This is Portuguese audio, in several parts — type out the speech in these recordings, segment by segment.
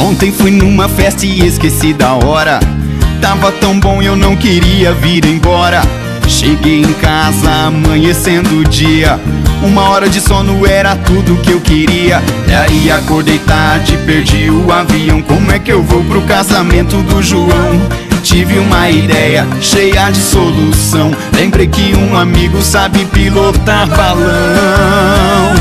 Ontem fui numa festa e esqueci da hora. Tava tão bom eu não queria vir embora. Cheguei em casa amanhecendo o dia. Uma hora de sono era tudo que eu queria. E aí acordei tarde, perdi o avião. Como é que eu vou pro casamento do João? Tive uma ideia cheia de solução. Lembrei que um amigo sabe pilotar balão.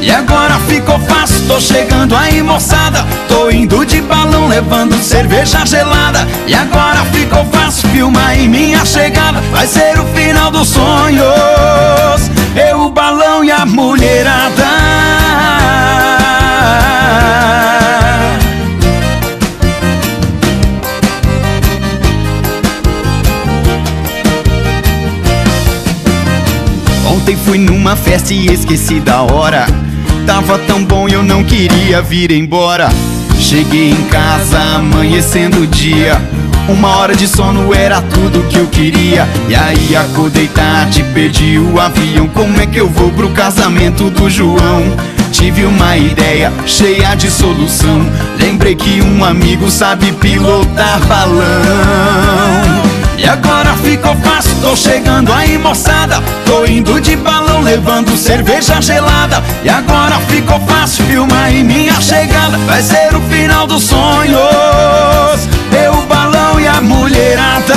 E agora ficou fácil, tô chegando aí moçada. Tô indo de balão levando cerveja gelada. E agora ficou fácil, filma aí minha chegada. Vai ser o final dos sonhos. Eu, o balão e a mulherada. Ontem fui numa festa e esqueci da hora Tava tão bom eu não queria vir embora. Cheguei em casa amanhecendo o dia. Uma hora de sono era tudo que eu queria. E aí acordei tarde, perdi o avião. Como é que eu vou pro casamento do João? Tive uma ideia cheia de solução. Lembrei que um amigo sabe pilotar balão. E agora ficou fácil, tô chegando aí moçada. Tô indo de balão levando cerveja gelada. E agora ficou fácil, filma aí minha chegada. Vai ser o final dos sonhos. Eu, o balão e a mulherada.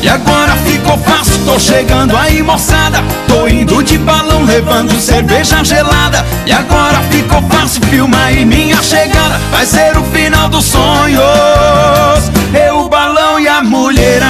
E agora ficou fácil, tô chegando aí moçada. Tô indo de balão levando cerveja gelada. E agora ficou fácil, filma aí minha chegada vai ser o final dos sonhos. Eu, o balão e a mulher.